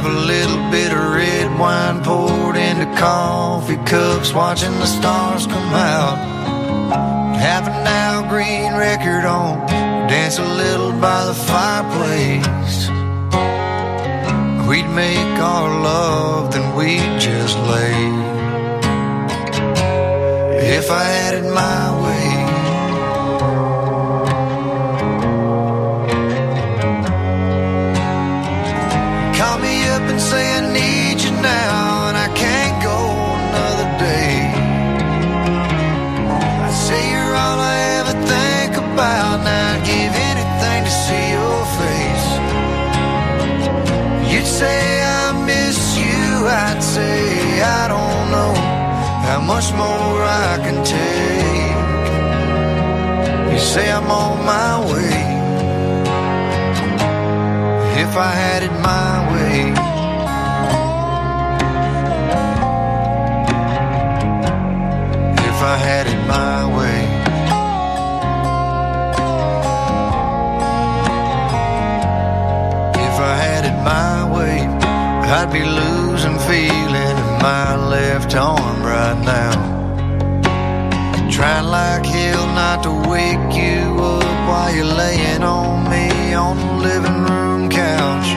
Have a little bit of red wine poured into coffee cups, watching the stars come out. Have an Al Green record on, dance a little by the fireplace. We'd make our love, then we'd just lay. If I had it my way. Much more I can take. You say I'm on my way. If I had it my way. I had it my way. If I had it my way, I'd be losing feeling in my left arm right now. Trying like hell not to wake you up while you're laying on me on the living room couch.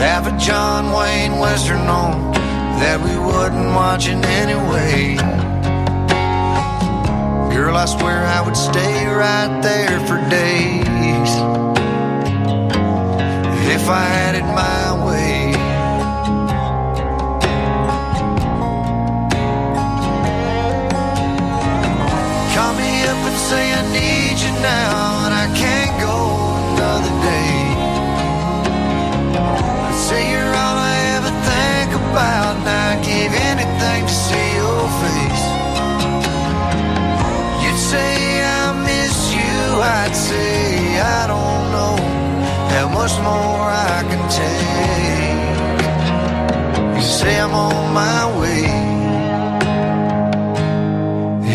Have a John Wayne Western on that we wasn't watching anyway. Girl, I swear I would stay right there for days if I had it my way. Call me up and say I need you now, much more I can take. You say I'm on my way.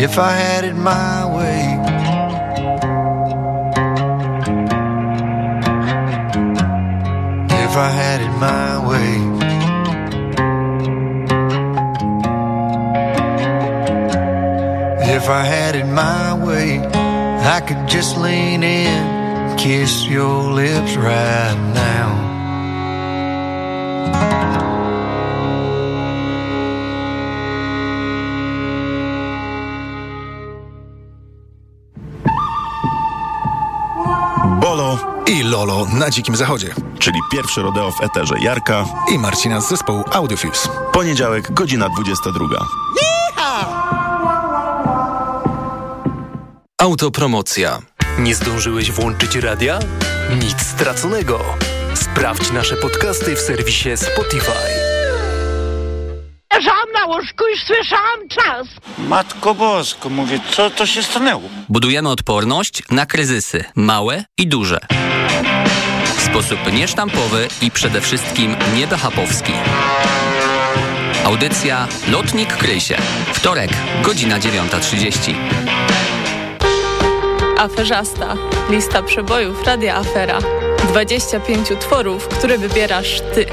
If I had it my way. If I had it my way. If I had it my way, I could just lean in, kiss your lips right now. Bolo i Lolo na Dzikim Zachodzie. czyli pierwszy rodeo w eterze Jarka. I Marcina z zespołu Audiofuse. Poniedziałek, godzina 22. Autopromocja. Nie zdążyłeś włączyć radia? Nic straconego. Sprawdź nasze podcasty w serwisie Spotify. Leżałam na łóżku i słyszałam czas. Matko Bosko, mówię, co to się stanęło? Budujemy odporność na kryzysy, małe i duże. W sposób niesztampowy i przede wszystkim niebehapowski. Audycja Lotnik Krysie. Wtorek, godzina 9.30. Aferzasta. Lista przebojów Radia Afera. 25 utworów, które wybierasz ty.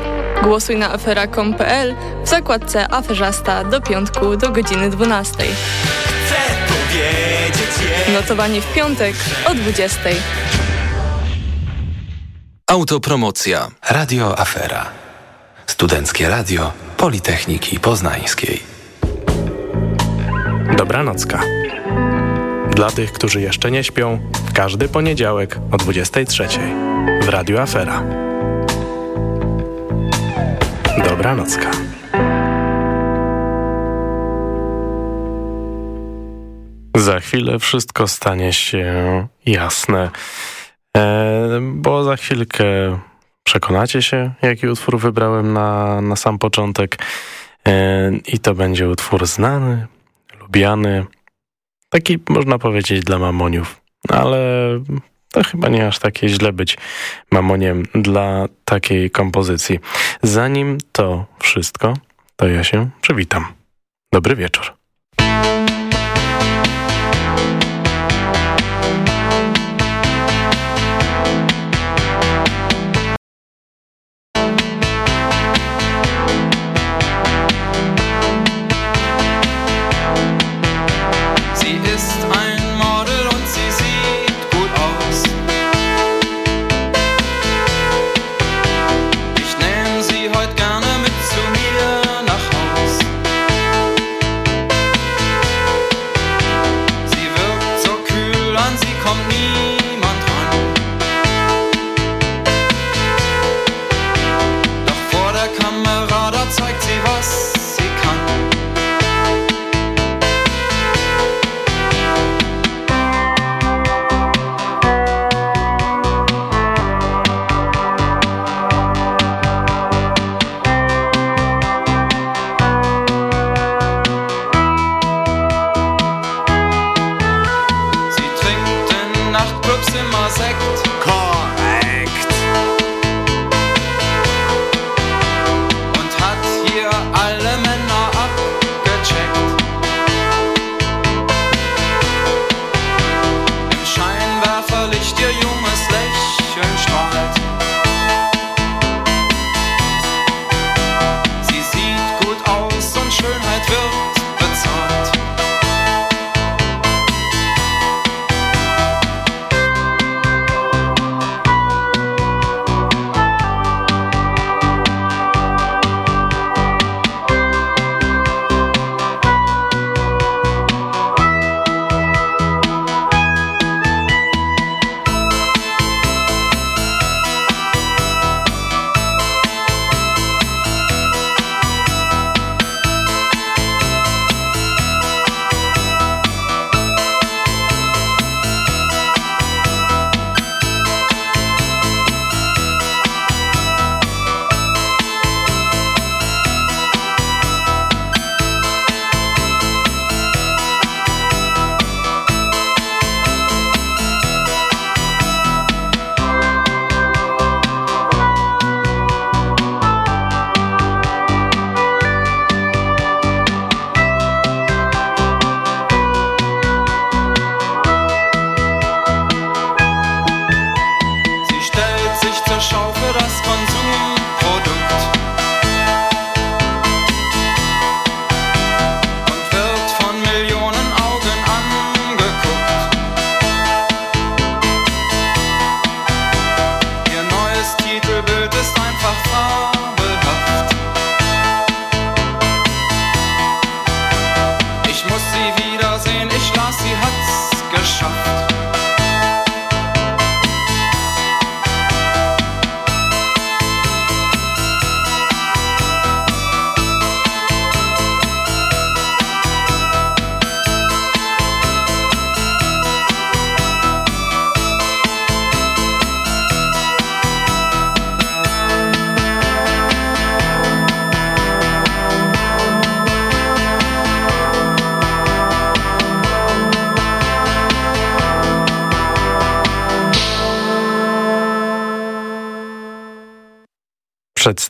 Głosuj na afera.com.pl w zakładce Aferzasta do piątku do godziny 12. Notowanie w piątek o 20. Autopromocja. Radio Afera. Studenckie Radio Politechniki Poznańskiej. Dobranocka. Dla tych, którzy jeszcze nie śpią, każdy poniedziałek o 23 w Radio Afera. Dobranocka. Za chwilę wszystko stanie się jasne, e, bo za chwilkę przekonacie się, jaki utwór wybrałem na, na sam początek. E, I to będzie utwór znany, lubiany, taki można powiedzieć dla mamoniów, ale to chyba nie aż takie źle być mamoniem dla takiej kompozycji. Zanim to wszystko, to ja się przywitam. Dobry wieczór.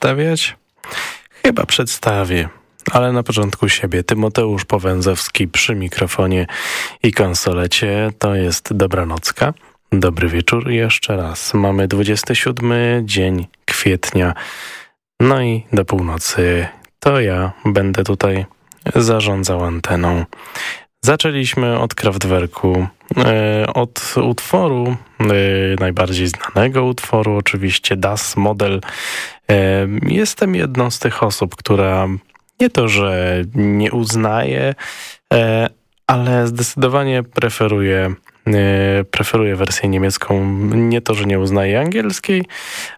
Przedstawiać? Chyba przedstawię, ale na początku siebie. Tymoteusz Powęzowski przy mikrofonie i konsolecie. To jest Dobranocka. Dobry wieczór jeszcze raz. Mamy 27 dzień kwietnia. No i do północy to ja będę tutaj zarządzał anteną. Zaczęliśmy od Kraftwerku, od utworu, e, najbardziej znanego utworu, oczywiście Das Model. E, jestem jedną z tych osób, która nie to, że nie uznaje, ale zdecydowanie preferuje, preferuje wersję niemiecką. Nie to, że nie uznaje angielskiej,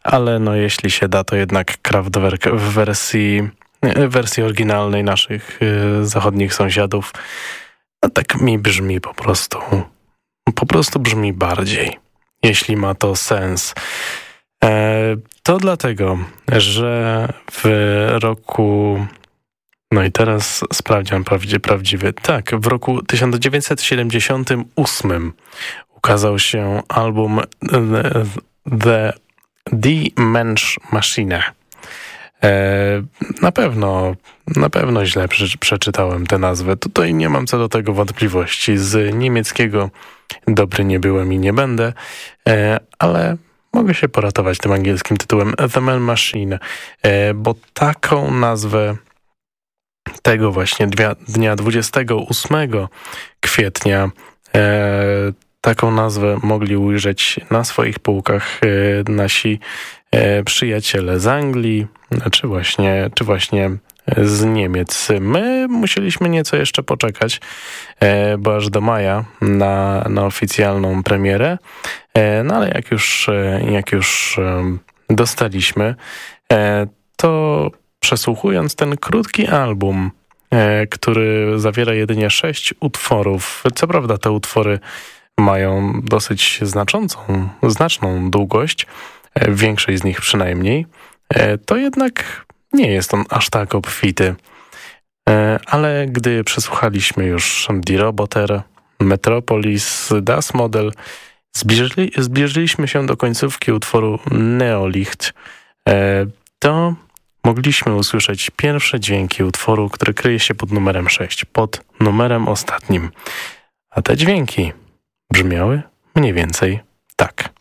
ale no jeśli się da, to jednak Kraftwerk w wersji, wersji oryginalnej naszych zachodnich sąsiadów a tak mi brzmi po prostu. Po prostu brzmi bardziej, jeśli ma to sens. E, to dlatego, że w roku... No i teraz sprawdziam prawdzie, prawdziwy. Tak, w roku 1978 ukazał się album The The Mensch Machine. E, na pewno, na pewno źle przeczytałem tę nazwę. Tutaj nie mam co do tego wątpliwości. Z niemieckiego dobry nie byłem i nie będę, e, ale mogę się poratować tym angielskim tytułem The Man Machine, e, bo taką nazwę tego właśnie dnia, dnia 28 kwietnia taką nazwę mogli ujrzeć na swoich półkach nasi przyjaciele z Anglii, czy właśnie, czy właśnie z Niemiec. My musieliśmy nieco jeszcze poczekać, e, bo aż do maja na, na oficjalną premierę, e, no ale jak już, jak już dostaliśmy, to przesłuchując ten krótki album, który zawiera jedynie sześć utworów, co prawda te utwory mają dosyć znaczącą, znaczną długość, E, większej z nich przynajmniej, e, to jednak nie jest on aż tak obfity. E, ale gdy przesłuchaliśmy już D-Roboter, Metropolis, Das Model, zbliżyli, zbliżyliśmy się do końcówki utworu Neolicht, to mogliśmy usłyszeć pierwsze dźwięki utworu, który kryje się pod numerem 6, pod numerem ostatnim. A te dźwięki brzmiały mniej więcej tak.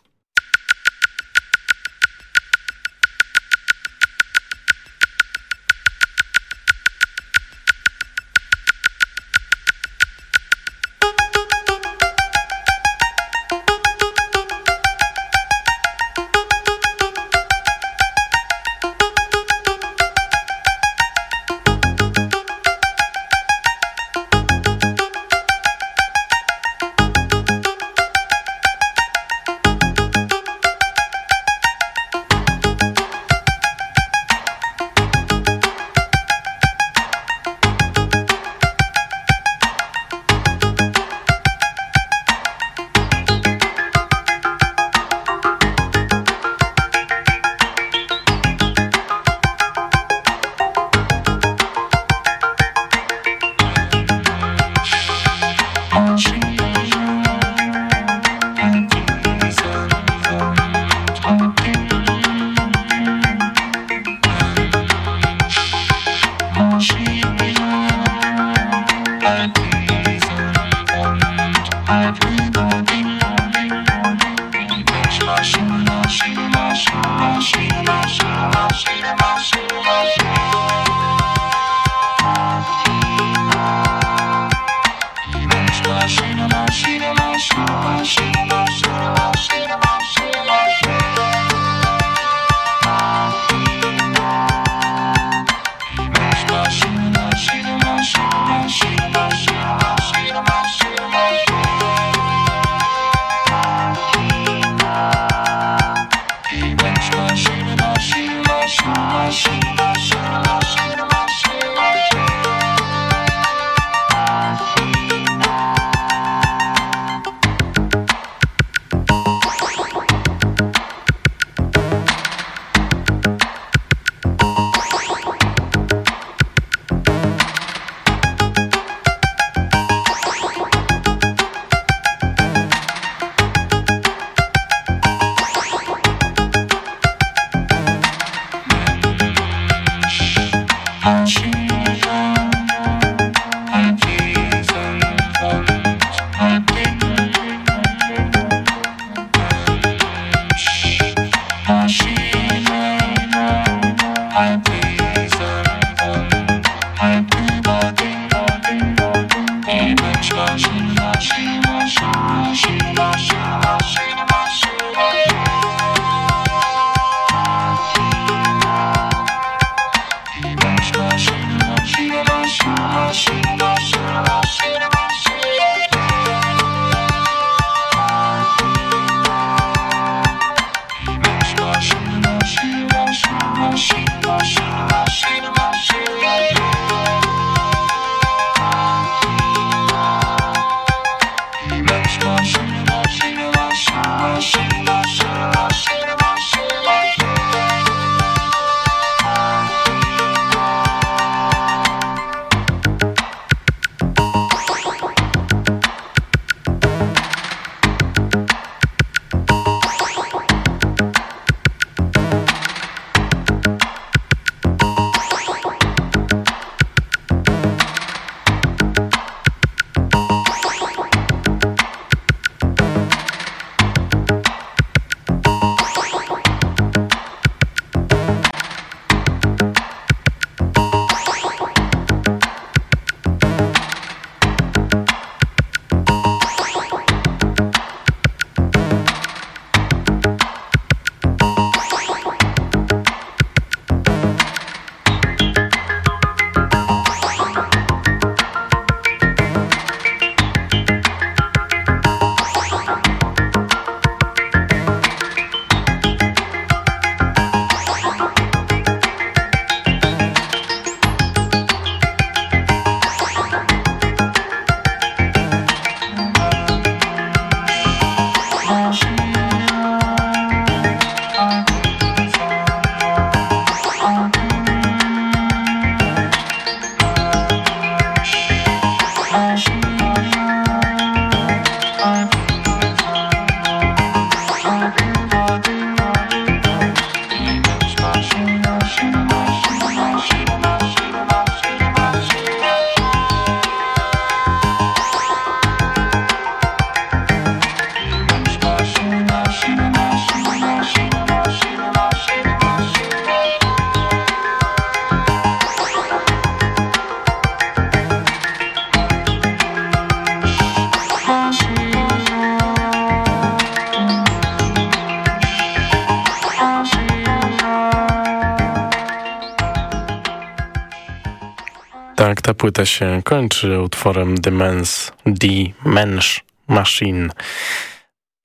Ta płyta się kończy utworem The Men's The Men's Machine.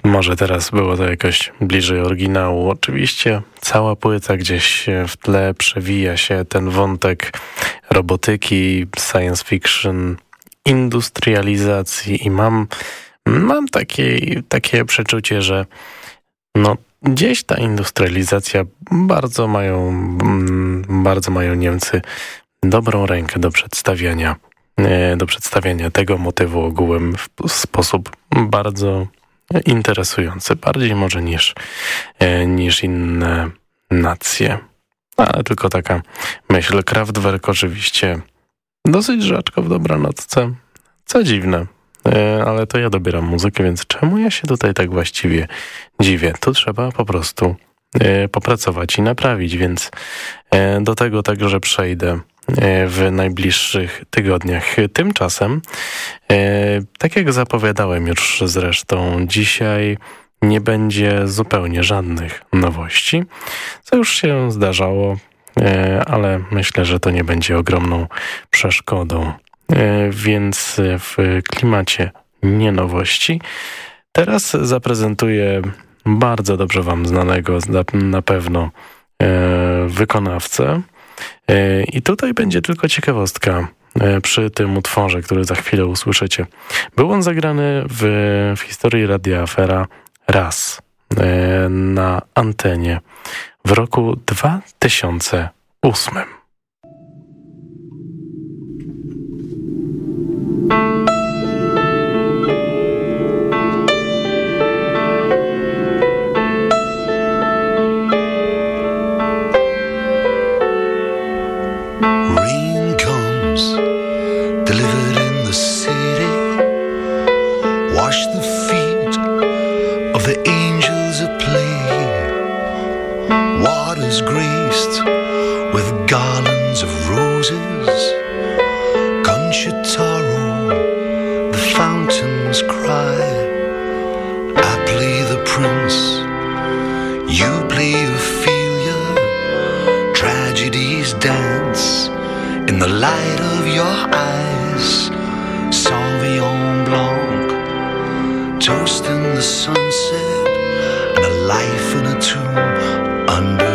Może teraz było to jakoś bliżej oryginału. Oczywiście cała płyta gdzieś w tle przewija się ten wątek robotyki, science fiction, industrializacji i mam, mam takie, takie przeczucie, że no, gdzieś ta industrializacja bardzo mają, mm, bardzo mają Niemcy dobrą rękę do przedstawiania, e, do przedstawiania tego motywu ogółem w sposób bardzo interesujący, bardziej może niż, e, niż inne nacje. Ale tylko taka myśl. Kraftwerk oczywiście dosyć rzadko w dobranocce. Co dziwne, e, ale to ja dobieram muzykę, więc czemu ja się tutaj tak właściwie dziwię? Tu trzeba po prostu popracować i naprawić, więc do tego także przejdę w najbliższych tygodniach. Tymczasem, e, tak jak zapowiadałem już zresztą, dzisiaj nie będzie zupełnie żadnych nowości, co już się zdarzało, e, ale myślę, że to nie będzie ogromną przeszkodą. Więc w klimacie nie nowości teraz zaprezentuję bardzo dobrze wam znanego na pewno wykonawcę, E, I tutaj będzie tylko ciekawostka e, przy tym utworze, który za chwilę usłyszycie. Był on zagrany w, w historii Radia Afera raz e, na antenie w roku 2008. With garlands of roses, Conchitaro, the fountains cry. I play the prince, you play Ophelia, tragedies dance in the light of your eyes. Sauvignon Blanc, toast in the sunset, and a life in a tomb under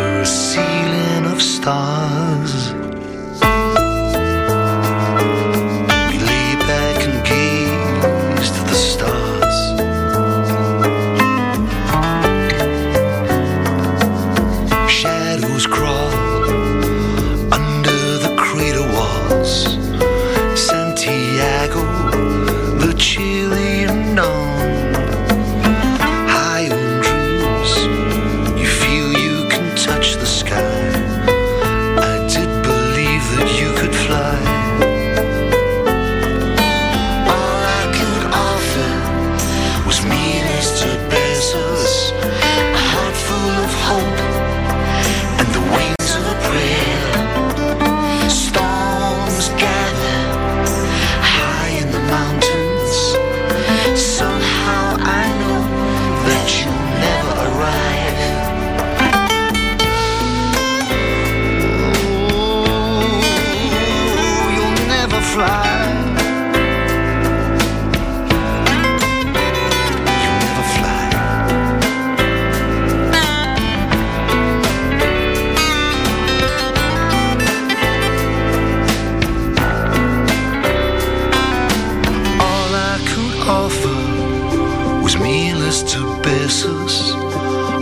offer was meaningless to Bessus,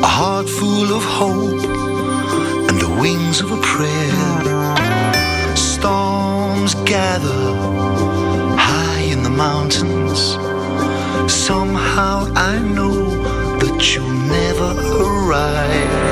a heart full of hope and the wings of a prayer. Storms gather high in the mountains. Somehow I know that you'll never arrive.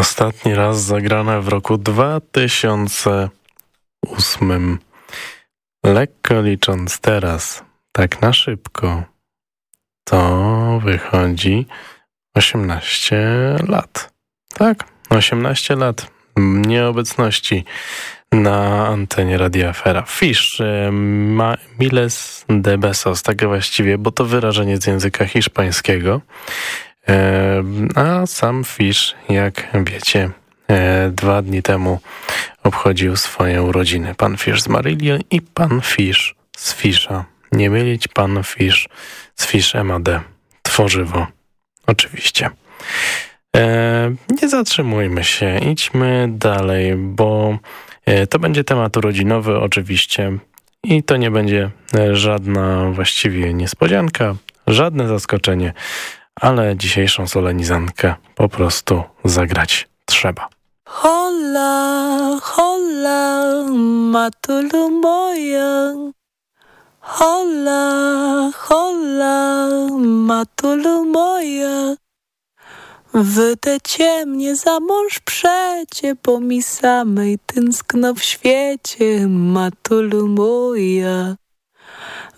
Ostatni raz zagrane w roku 2008. Lekko licząc teraz, tak na szybko, to wychodzi 18 lat. Tak, 18 lat nieobecności na antenie Radia Afera. Fish, e, ma, Miles de Besos, tak właściwie, bo to wyrażenie z języka hiszpańskiego. A sam Fish, jak wiecie, e, dwa dni temu obchodził swoje urodziny. Pan Fish z Marillion i pan Fish z Fisza. Nie mylić pan Fish z Fish MAD. Tworzywo. Oczywiście. E, nie zatrzymujmy się, idźmy dalej, bo e, to będzie temat urodzinowy oczywiście i to nie będzie żadna właściwie niespodzianka, żadne zaskoczenie, ale dzisiejszą solenizankę po prostu zagrać trzeba. Hola, hola, matulumboyan. Hola, hola, matulumboyan. Wydecie mnie za mąż przecie, bo mi samej tęskno w świecie, matulu moja.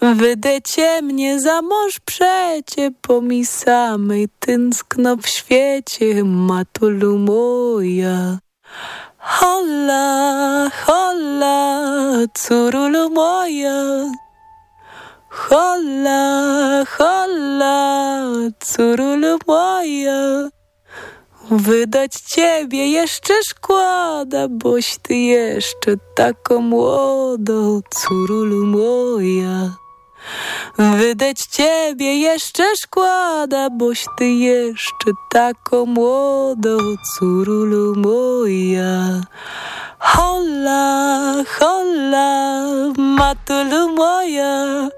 Wydecie mnie za mąż przecie, bo mi samej tęskno w świecie, matulu moja. Hola, hola, curulu moja. Hola, hola, curulu moja. Wydać ciebie jeszcze szkoda, boś ty jeszcze taką młodą, curulu moja. Wydać ciebie jeszcze szkoda, boś ty jeszcze taką młodą, curulu moja. Hola, hola, matulu moja.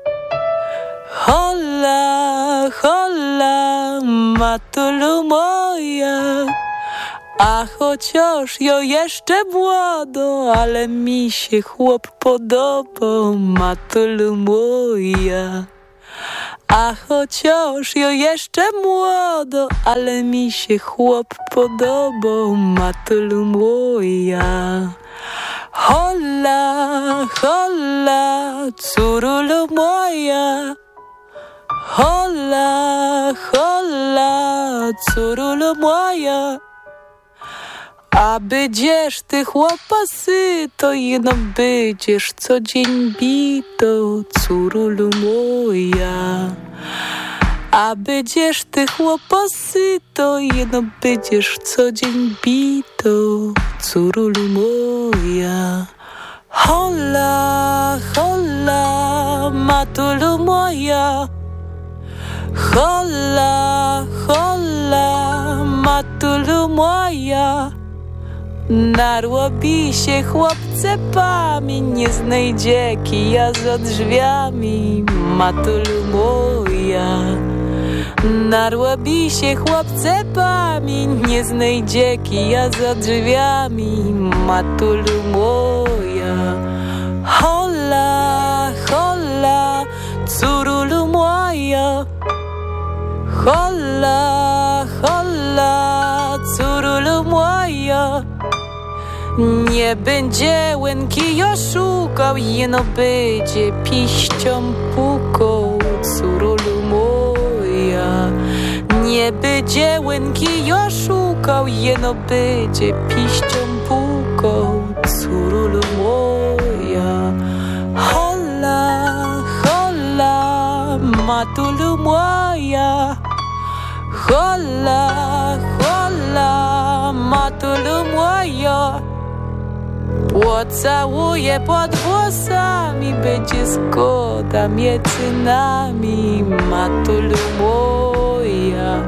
Hola, hola, matulu moja. A chociaż jo jeszcze młodo, ale mi się chłop podoba, matulu moja. A chociaż jo jeszcze młodo, ale mi się chłop podoba, matulu moja. Hola, hola, curulu moja. Hola, hola, curulu moja. A będziesz ty chłopasy, to jeno będziesz co dzień bito, curulu moja. A będziesz ty chłopasy, to jeno będziesz co dzień bito, curulu moja. Hola, hola, matulu moja. Hola, hola, matulu moja. Narłobi się chłopce pami, nie znajdzie kija za drzwiami, matulu moja. Narłobi się chłopce pami, nie znajdzie kija za drzwiami, matulu moja. Hola, hola, curulu moja. Hola, Nie będzie łęki szukał, jeno będzie piścią pukał, curulu moja. Nie będzie łęki szukał, jeno będzie piścią pukał, curulu moja. Hola, hola, matulu moja. Hola, hola, matulu moja. Pocałuję pod włosami, będzie zgoda między nami, matulu moja.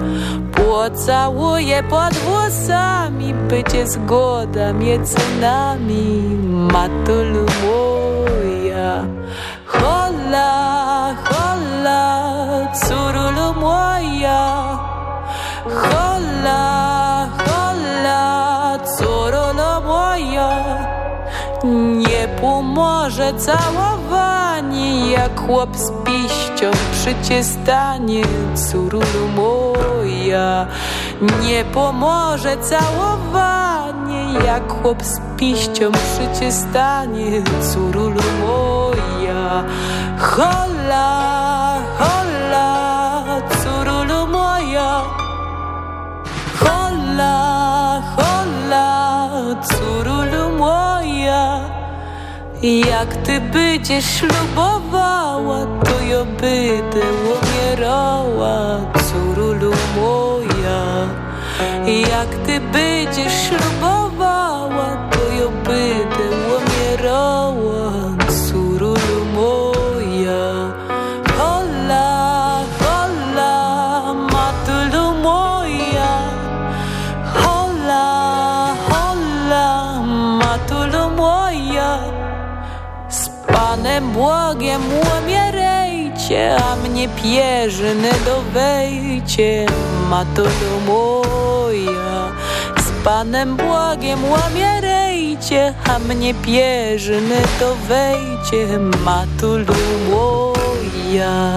Pocałuję pod włosami, będzie zgoda między nami, matulu moja. Hola, hola, curulu moja. Hola, Nie pomoże całowanie, jak chłop z piścią przy stanie, curulu moja. Nie pomoże całowanie, jak chłop z piścią przy stanie, curulu moja. Hola, Jak ty będziesz ślubowała, to ja będę umierała, curulu moja. Jak ty będziesz ślubowała, mnie pierzyny dowejcie, matulu moja. Z Panem Bogiem umierajcie, a mnie pierzyny dowejcie, matulu moja.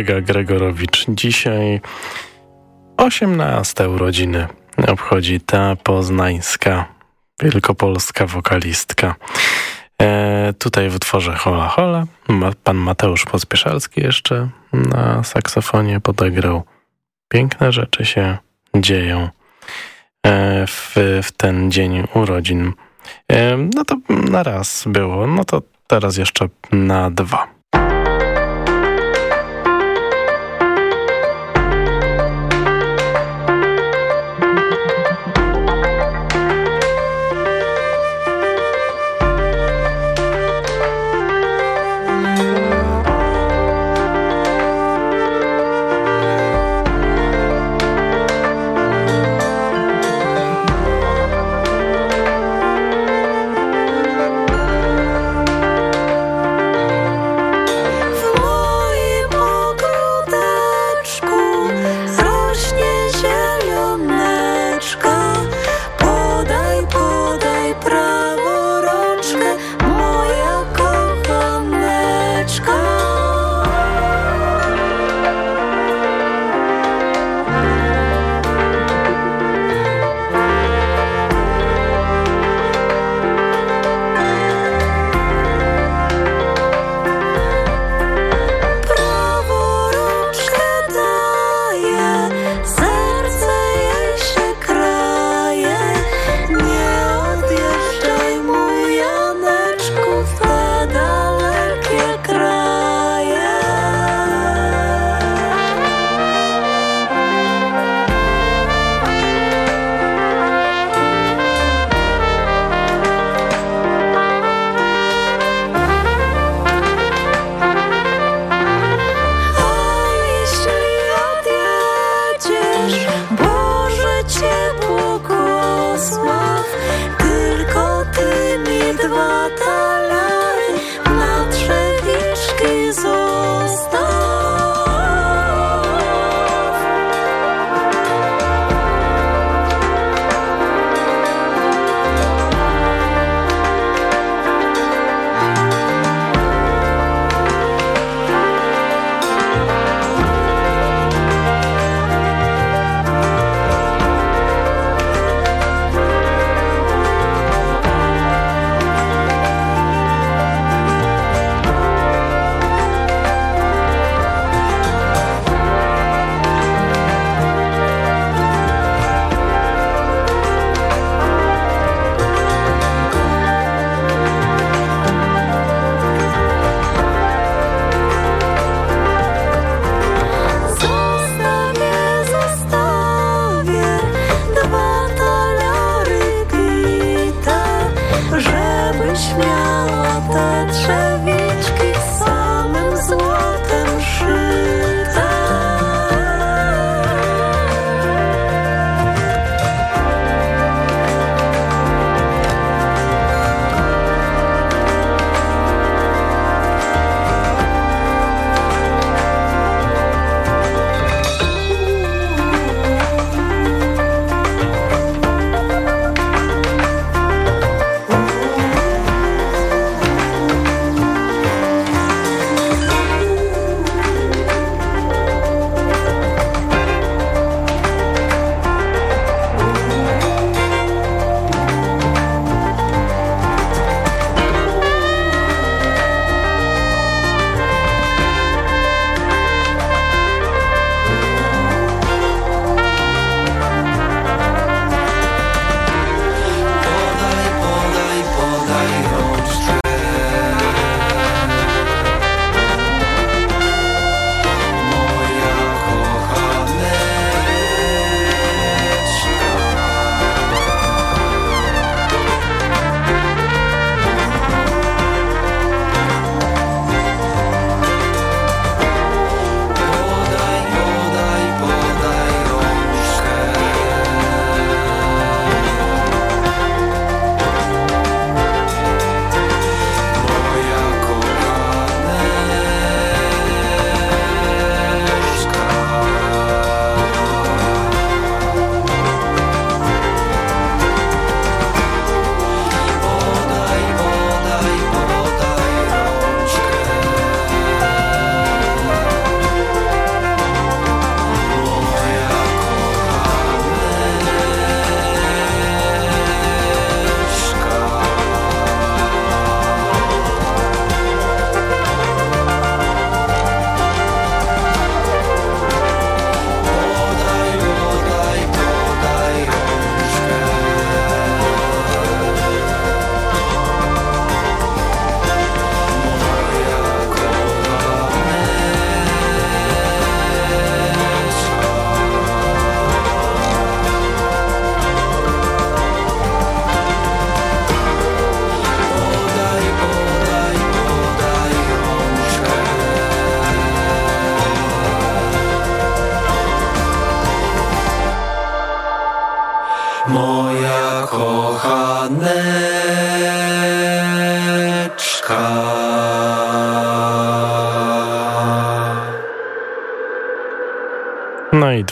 Daga Gregorowicz. Dzisiaj 18 urodziny obchodzi ta poznańska, wielkopolska wokalistka. E, tutaj w utworze Hola Hola ma, pan Mateusz Pospieszalski jeszcze na saksofonie podegrał. Piękne rzeczy się dzieją e, w, w ten dzień urodzin. E, no to na raz było, no to teraz jeszcze na dwa.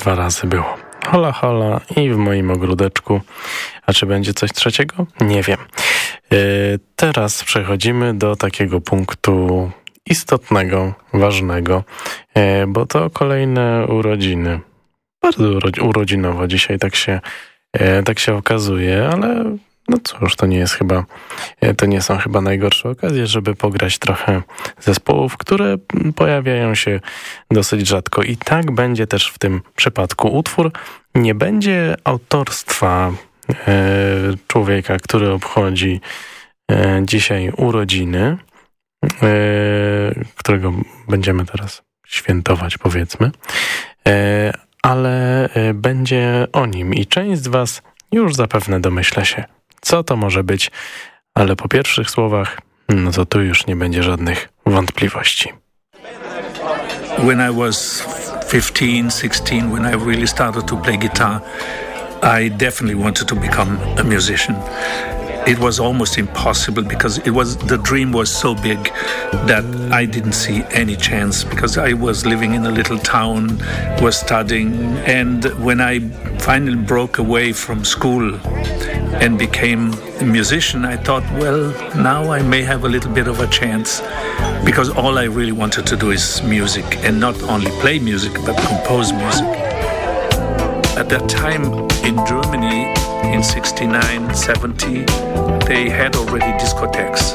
Dwa razy było. Hola, hola i w moim ogródeczku. A czy będzie coś trzeciego? Nie wiem. Yy, teraz przechodzimy do takiego punktu istotnego, ważnego, yy, bo to kolejne urodziny. Bardzo urodzinowo dzisiaj tak się, yy, tak się okazuje, ale no cóż, to nie jest chyba, e, to nie są chyba najgorsze okazje, żeby pograć trochę zespołów, które pojawiają się dosyć rzadko. I tak będzie też w tym przypadku. Utwór nie będzie autorstwa e, człowieka, który obchodzi e, dzisiaj urodziny, e, którego będziemy teraz świętować, powiedzmy, e, ale e, będzie o nim i część z was już zapewne domyśla się, co to może być, ale po pierwszych słowach, no to tu już nie będzie żadnych wątpliwości. When I was 15, 16, when I really started to play guitar, I definitely wanted to become a musician. It was almost impossible because it was the dream was so big that I didn't see any chance because I was living in a little town, was studying, and when I finally broke away from school and became a musician, I thought, well, now I may have a little bit of a chance because all I really wanted to do is music and not only play music but compose music. At that time in Germany, in 69, 70, they had already discotheques.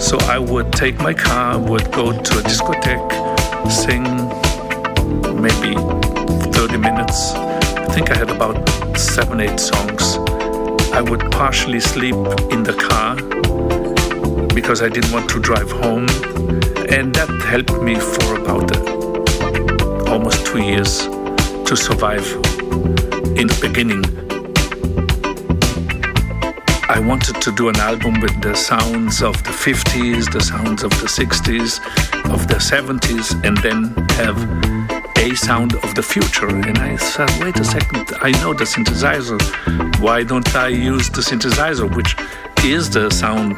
So I would take my car, would go to a discotheque, sing maybe 30 minutes. I think I had about seven, eight songs. I would partially sleep in the car because I didn't want to drive home. And that helped me for about almost two years to survive in the beginning I wanted to do an album with the sounds of the 50s, the sounds of the 60s, of the 70s, and then have a sound of the future. And I said, wait a second, I know the synthesizer. Why don't I use the synthesizer, which is the sound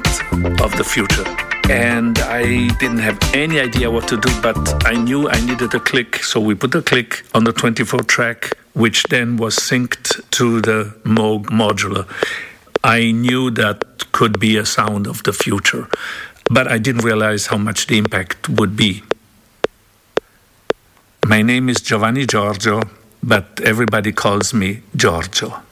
of the future? And I didn't have any idea what to do, but I knew I needed a click. So we put a click on the 24 track, which then was synced to the Moog modular. I knew that could be a sound of the future, but I didn't realize how much the impact would be. My name is Giovanni Giorgio, but everybody calls me Giorgio.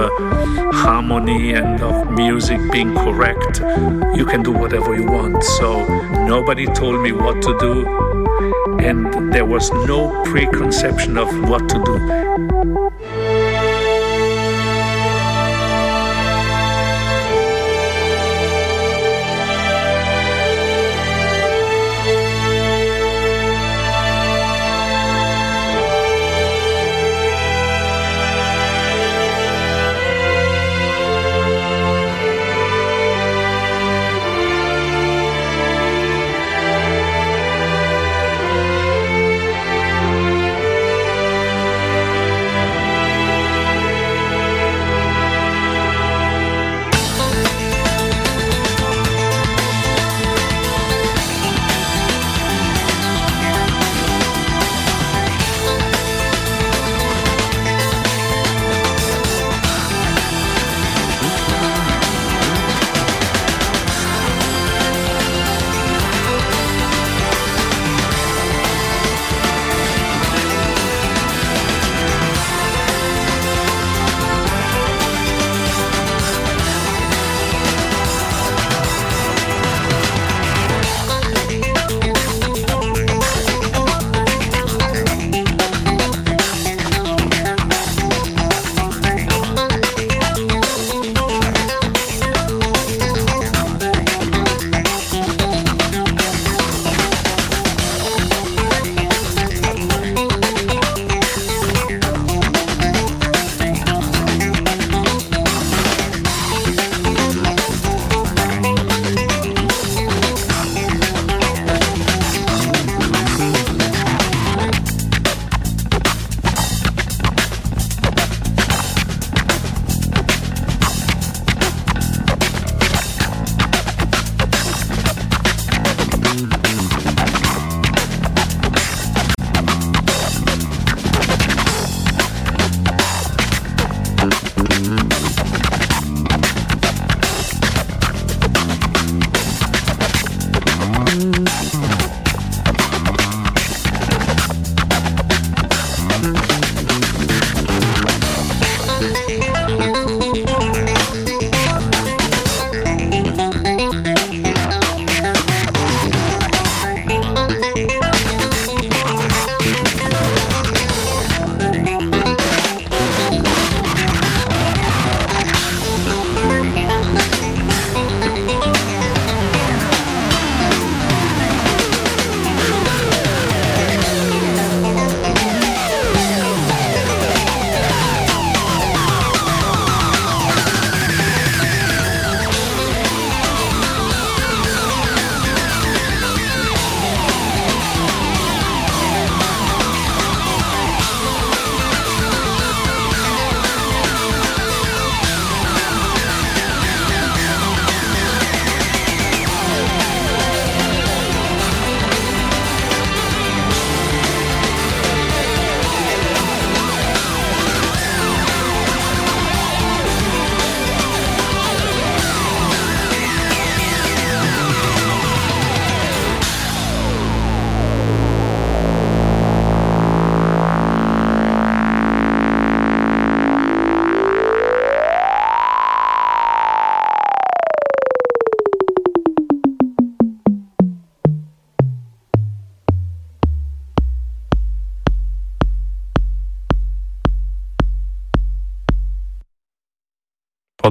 Uh, harmony and of music being correct, you can do whatever you want. So nobody told me what to do, and there was no preconception of what to do.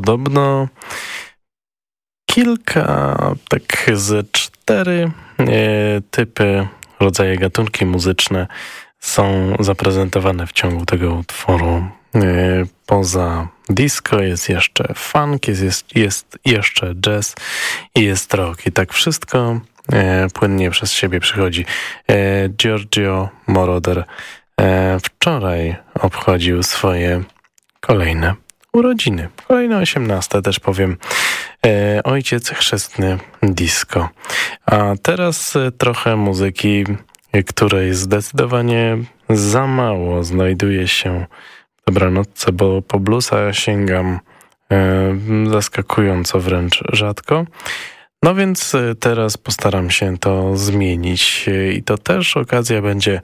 Podobno kilka, tak z cztery e, typy, rodzaje gatunki muzyczne są zaprezentowane w ciągu tego utworu. E, poza disco jest jeszcze funk, jest, jest, jest jeszcze jazz i jest rock. I tak wszystko e, płynnie przez siebie przychodzi. Giorgio Moroder wczoraj obchodził swoje kolejne urodziny. Kolejne osiemnaste też powiem. E, ojciec chrzestny disco. A teraz e, trochę muzyki, której zdecydowanie za mało znajduje się w dobranocce, bo po bluesa sięgam e, zaskakująco wręcz rzadko. No więc e, teraz postaram się to zmienić e, i to też okazja będzie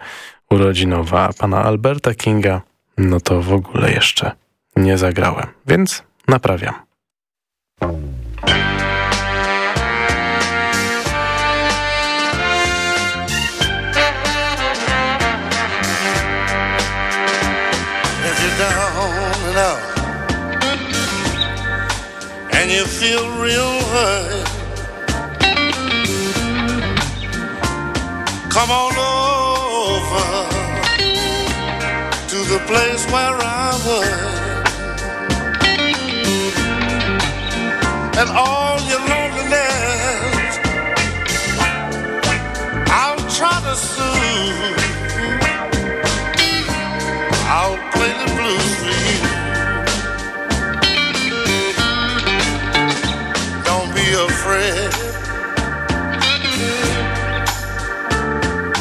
urodzinowa pana Alberta Kinga, no to w ogóle jeszcze nie zagrałem, więc naprawiam. and you feel real hurt. Come on over to the place where I was, and all your loneliness, I'll try to soothe. I'll play the blues for you. Don't be afraid.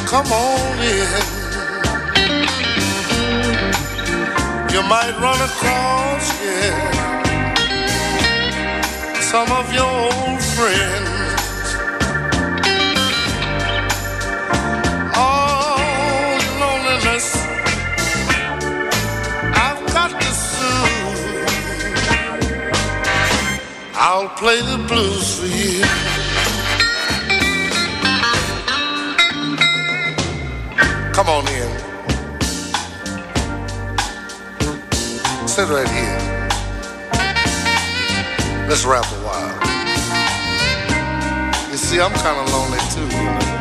Come on in. You might run across, yeah, some of your old friends. Loneliness, I've got to soothe. I'll play the blues for you. Come on in. Sit right here. Let's. You see, I'm kind of lonely too, you know.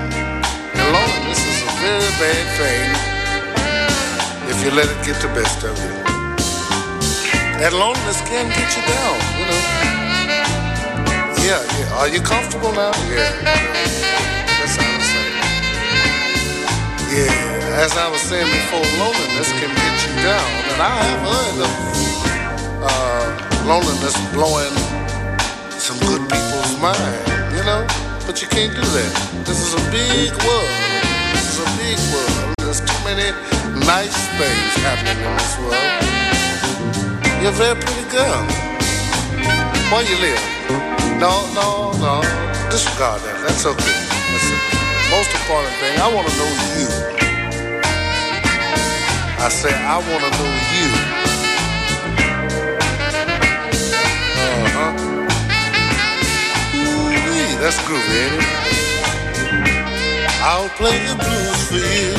And loneliness is a very bad thing if you let it get the best of you. That loneliness can get you down, you know. Yeah, yeah. Are you comfortable now? Yeah. That's how I say. Yeah, as I was saying before, loneliness can get you down, and I have heard of uh, loneliness blowing some good people's mind, you know. But you can't do that. This is a big world. This is a big world. There's too many nice things happening in this world. You're a very pretty girl. Where you live? No, no, no. Disregard that. That's okay. That's the most important thing. I want to know you. I say I want to know you. That's groovy, ain't it? I'll play the blues for you.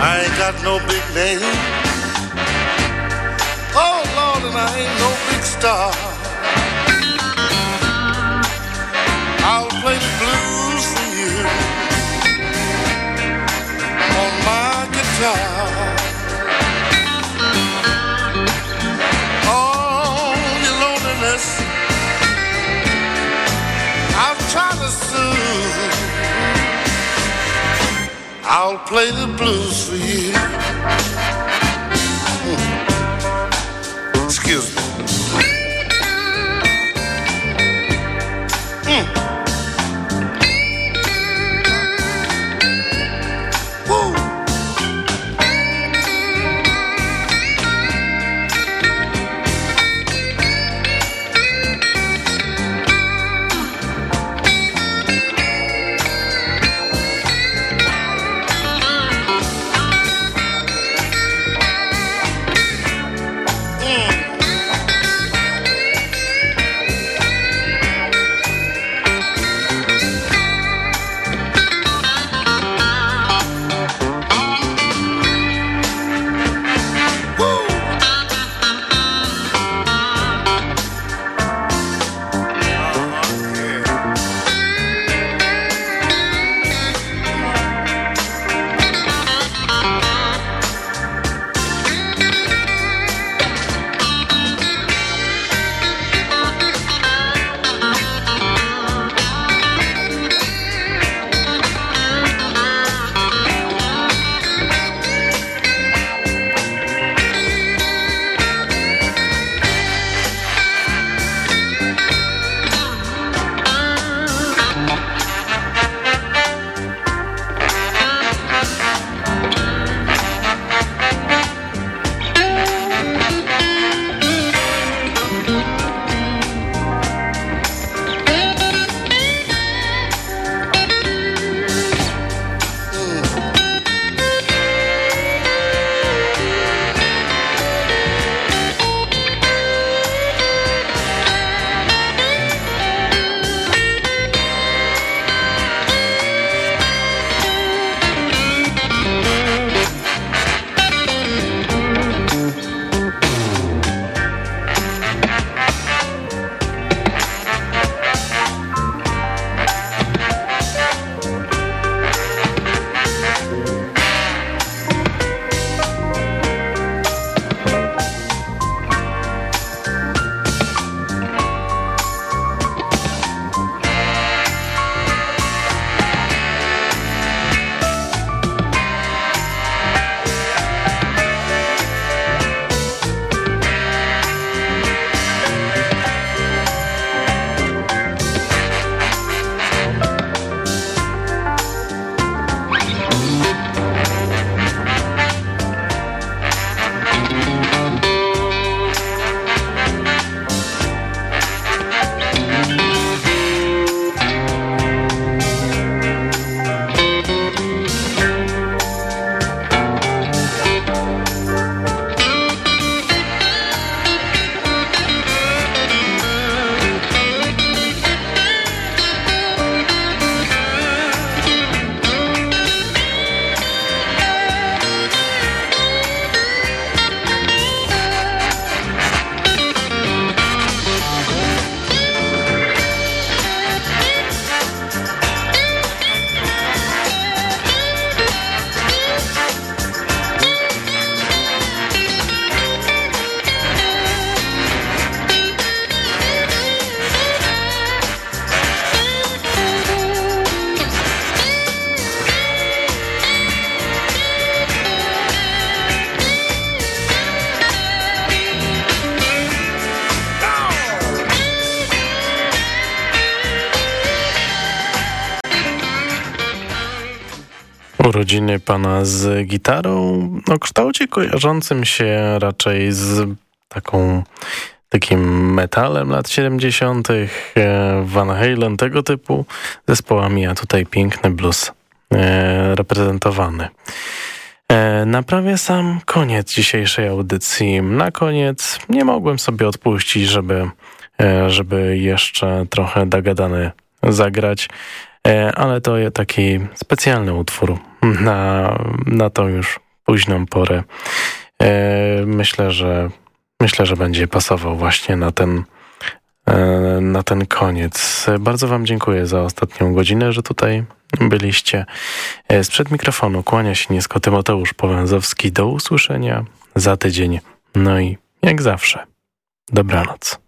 I ain't got no big name. Oh Lord, and I ain't no big star. I'll play the blues for you on my guitar. I'll play the blues for you. Urodziny pana z gitarą o kształcie kojarzącym się raczej z taką takim metalem lat 70., e, Van Halen, tego typu zespołami, a tutaj piękny blues e, reprezentowany. E, na prawie sam koniec dzisiejszej audycji. Na koniec nie mogłem sobie odpuścić, żeby, żeby jeszcze trochę dagadany zagrać, ale to jest taki specjalny utwór na, na tą już późną porę. Myślę, że myślę, że będzie pasował właśnie na ten, e, na ten koniec. Bardzo Wam dziękuję za ostatnią godzinę, że tutaj byliście. E, sprzed mikrofonu kłania się nisko Tymoteusz Powęzowski. Do usłyszenia za tydzień. No i jak zawsze, dobranoc.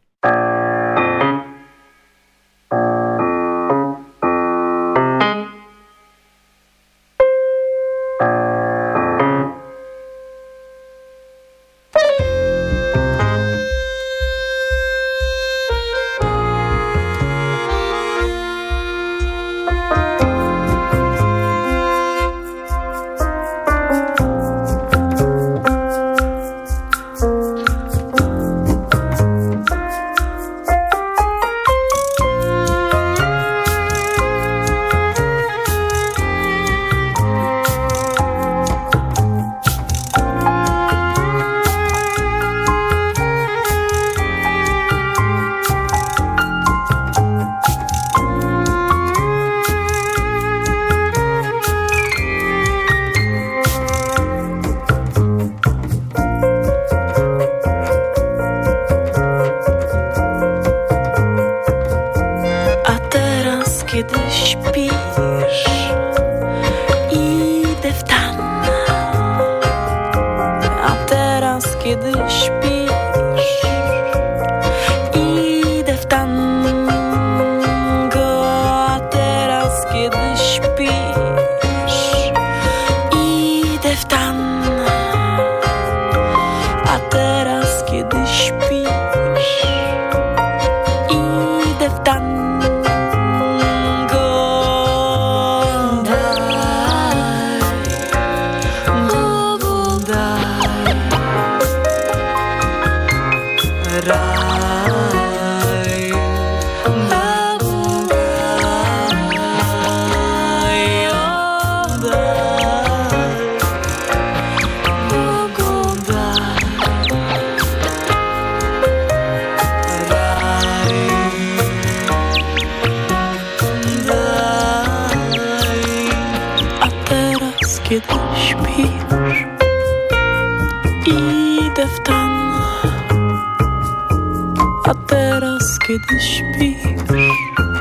Kiedy śpisz